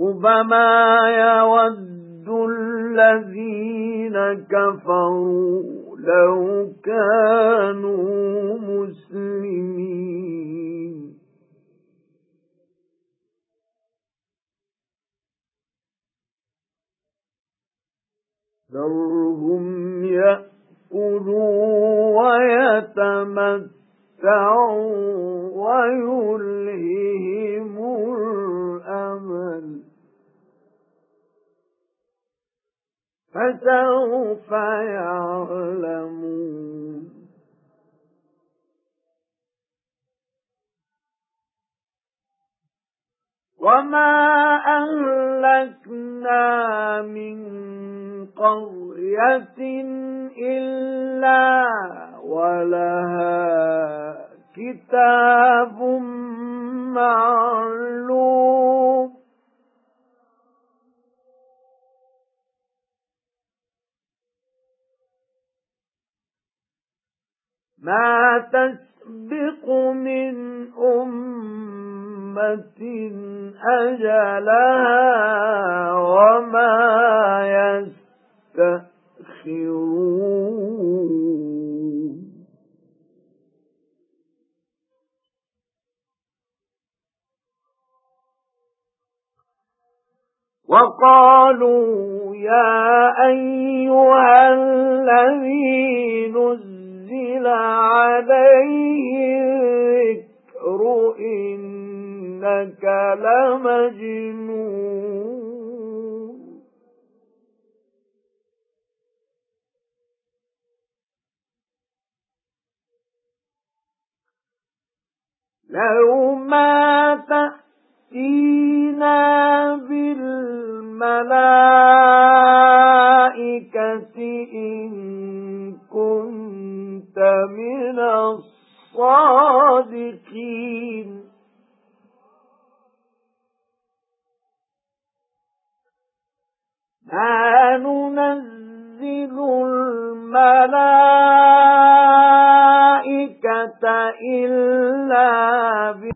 ربما يود الذين كفروا لو كانوا مسلمين ذرهم يأكلوا ويتمتعوا ويلههم فسوف يعلمون. وما أهلكنا من قرية إلا ولها كتاب معلوم ما تسبق من أمة أجلها وما يستأخرون. وقالوا يا أيها الذي نزل عليه الذكر إنك لمجنون. لو ما تأتينا إن كنت من الصادقين. ما ننزل الملائكة إلا